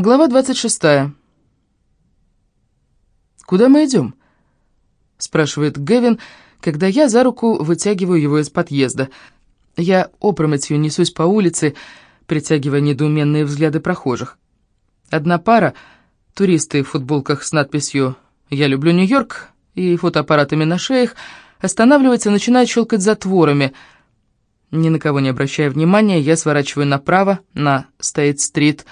Глава 26. «Куда мы идем?» — спрашивает Гевин, когда я за руку вытягиваю его из подъезда. Я опрометью несусь по улице, притягивая недоуменные взгляды прохожих. Одна пара, туристы в футболках с надписью «Я люблю Нью-Йорк» и фотоаппаратами на шеях, останавливается и начинает щелкать затворами. Ни на кого не обращая внимания, я сворачиваю направо, на Стейт-стрит,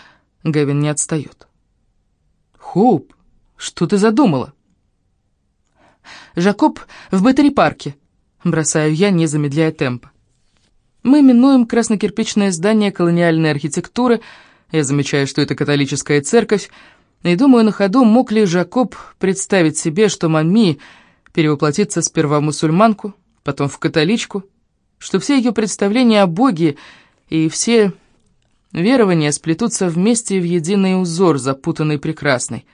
Гевин не отстает. «Хоуп, что ты задумала?» «Жакоб в Беттери-парке», — бросаю я, не замедляя темпа. Мы минуем краснокирпичное здание колониальной архитектуры, я замечаю, что это католическая церковь, и думаю на ходу, мог ли Жакоб представить себе, что Мами перевоплотится сперва в мусульманку, потом в католичку, что все ее представления о Боге и все Верования сплетутся вместе в единый узор, запутанный прекрасный.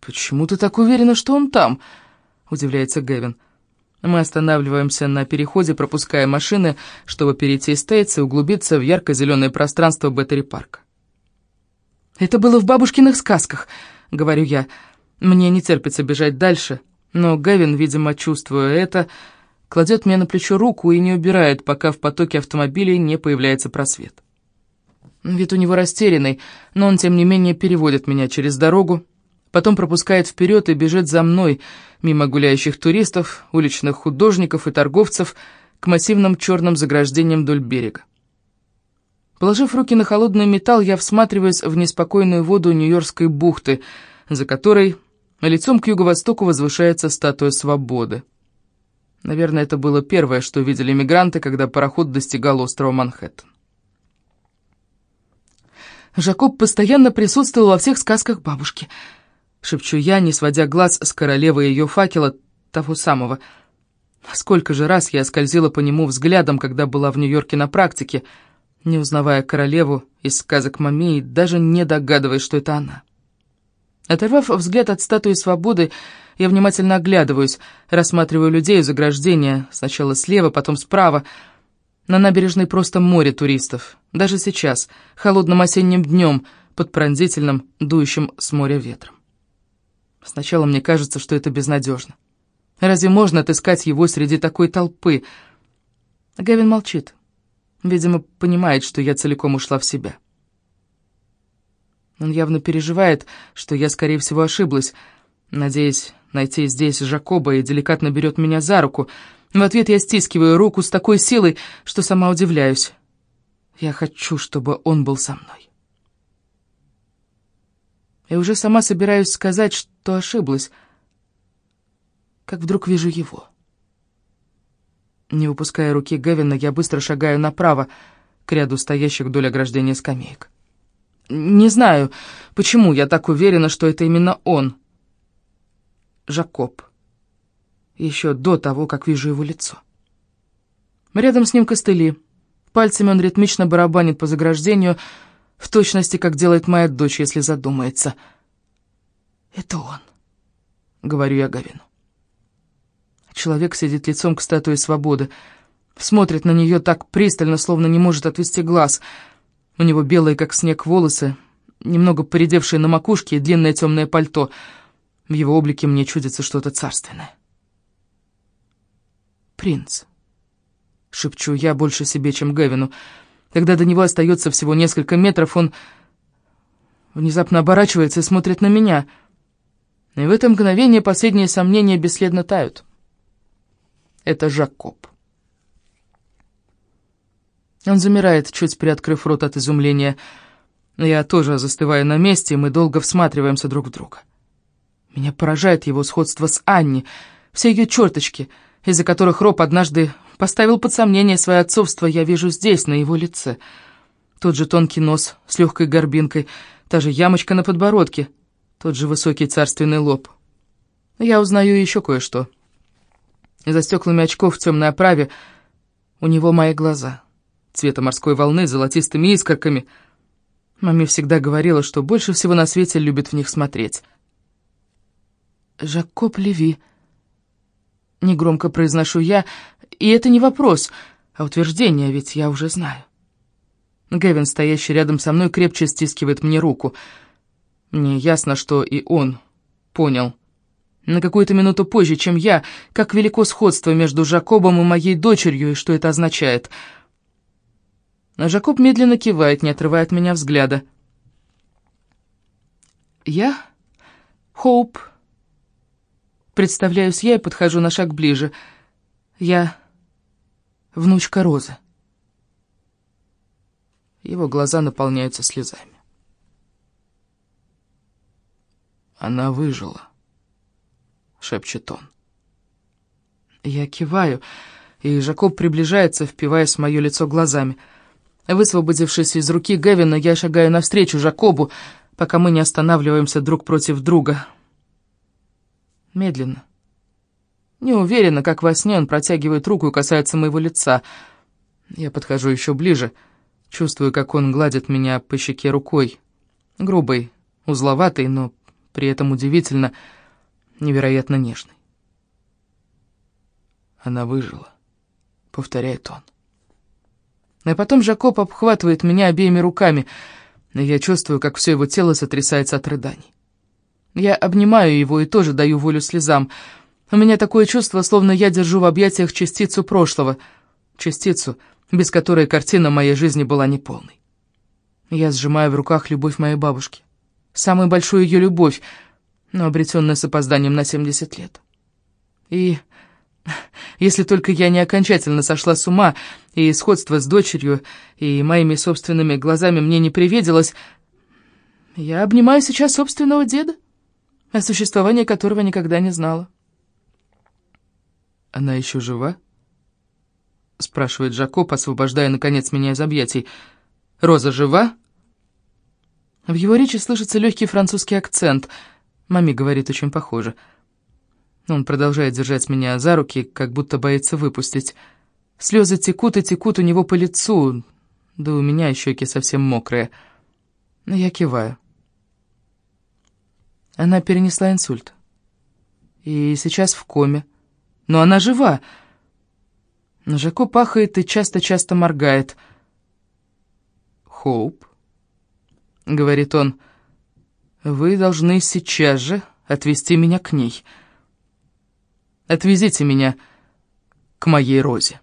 «Почему ты так уверена, что он там?» — удивляется Гэвин. Мы останавливаемся на переходе, пропуская машины, чтобы перейти Стейтс и углубиться в ярко-зеленое пространство Беттери-парка. «Это было в бабушкиных сказках», — говорю я. Мне не терпится бежать дальше, но Гэвин, видимо, чувствуя это, кладет мне на плечо руку и не убирает, пока в потоке автомобилей не появляется просвет. Вид у него растерянный, но он, тем не менее, переводит меня через дорогу, потом пропускает вперед и бежит за мной, мимо гуляющих туристов, уличных художников и торговцев, к массивным черным заграждениям вдоль берега. Положив руки на холодный металл, я всматриваюсь в неспокойную воду Нью-Йоркской бухты, за которой лицом к юго-востоку возвышается статуя свободы. Наверное, это было первое, что видели мигранты, когда пароход достигал острова Манхэттен. Жакоб постоянно присутствовал во всех сказках бабушки. Шепчу я, не сводя глаз с королевы ее факела, того самого. Сколько же раз я скользила по нему взглядом, когда была в Нью-Йорке на практике, не узнавая королеву из сказок Мами и даже не догадываясь, что это она. Оторвав взгляд от статуи свободы, я внимательно оглядываюсь, рассматриваю людей из ограждения, сначала слева, потом справа, на набережной просто море туристов. Даже сейчас, холодным осенним днем, под пронзительным, дующим с моря ветром. Сначала мне кажется, что это безнадежно. Разве можно отыскать его среди такой толпы? Гавин молчит. Видимо, понимает, что я целиком ушла в себя. Он явно переживает, что я, скорее всего, ошиблась, надеясь найти здесь Жакоба и деликатно берет меня за руку — в ответ я стискиваю руку с такой силой, что сама удивляюсь. Я хочу, чтобы он был со мной. Я уже сама собираюсь сказать, что ошиблась, как вдруг вижу его. Не выпуская руки Гевина, я быстро шагаю направо, к ряду стоящих вдоль ограждения скамеек. Не знаю, почему я так уверена, что это именно он. Жакоб еще до того, как вижу его лицо. Рядом с ним костыли. Пальцами он ритмично барабанит по заграждению, в точности, как делает моя дочь, если задумается. «Это он», — говорю я Гавину. Человек сидит лицом к статуе свободы, смотрит на нее так пристально, словно не может отвести глаз. У него белые, как снег, волосы, немного поредевшие на макушке и длинное темное пальто. В его облике мне чудится что-то царственное принц. Шепчу я больше себе, чем Гевину. Когда до него остается всего несколько метров, он внезапно оборачивается и смотрит на меня. И в это мгновение последние сомнения бесследно тают. Это Жакоб. Он замирает, чуть приоткрыв рот от изумления. Я тоже застываю на месте, и мы долго всматриваемся друг в друга. Меня поражает его сходство с Анни, все ее черточки — из-за которых Роб однажды поставил под сомнение свое отцовство, я вижу здесь, на его лице. Тот же тонкий нос с легкой горбинкой, та же ямочка на подбородке, тот же высокий царственный лоб. Я узнаю еще кое-что. За стеклами очков в темной оправе у него мои глаза, цвета морской волны с золотистыми искорками. Маме всегда говорила, что больше всего на свете любит в них смотреть. «Жакоб Леви», Негромко произношу я, и это не вопрос, а утверждение, ведь я уже знаю. Гэвин, стоящий рядом со мной, крепче стискивает мне руку. Мне ясно, что и он понял. На какую-то минуту позже, чем я, как велико сходство между Жакобом и моей дочерью, и что это означает. А Жакоб медленно кивает, не отрывая от меня взгляда. «Я? Хоуп?» Представляюсь я и подхожу на шаг ближе. «Я внучка Розы». Его глаза наполняются слезами. «Она выжила», — шепчет он. Я киваю, и Жакоб приближается, впиваясь в мое лицо глазами. Высвободившись из руки Гевина, я шагаю навстречу Жакобу, пока мы не останавливаемся друг против друга. Медленно. Не уверена, как во сне он протягивает руку и касается моего лица. Я подхожу еще ближе — Чувствую, как он гладит меня по щеке рукой. Грубой, узловатой, но при этом удивительно, невероятно нежной. Она выжила, повторяет он. И потом Жакоб обхватывает меня обеими руками, и я чувствую, как все его тело сотрясается от рыданий. Я обнимаю его и тоже даю волю слезам. У меня такое чувство, словно я держу в объятиях частицу прошлого, частицу, без которой картина моей жизни была неполной. Я сжимаю в руках любовь моей бабушки. Самую большую ее любовь, но обретенная с опозданием на 70 лет. И если только я не окончательно сошла с ума, и сходство с дочерью, и моими собственными глазами мне не привиделось, я обнимаю сейчас собственного деда, о существовании которого никогда не знала. Она еще жива? — спрашивает Жакоб, освобождая, наконец, меня из объятий. «Роза жива?» В его речи слышится легкий французский акцент. Мами говорит очень похоже. Он продолжает держать меня за руки, как будто боится выпустить. Слезы текут и текут у него по лицу, да у меня щеки совсем мокрые. Но я киваю. Она перенесла инсульт. И сейчас в коме. Но она жива. Жако пахает и часто-часто моргает. «Хоуп», — говорит он, — «вы должны сейчас же отвезти меня к ней. Отвезите меня к моей Розе».